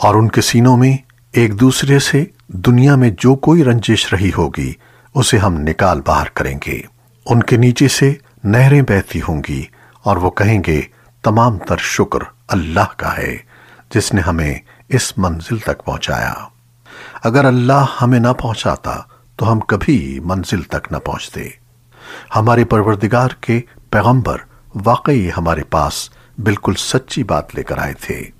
और उनके सीनों में एक दूसरे से दुनिया में जो कोई रंजिश रही होगी, उसे हम निकाल बाहर करेंगे। उनके नीचे से नहरें बहती होंगी और वो कहेंगे, तमाम तर शुक्र अल्लाह का है, जिसने हमें इस मंजिल तक पहुँचाया। अगर अल्लाह हमें ना पहुंचाता तो हम कभी मंजिल तक न पहुँचते। हमारे परवरदिगार के पैगंबर वाकई हमारे पास बिल्कुल सच्ची बात लेकर आए थे।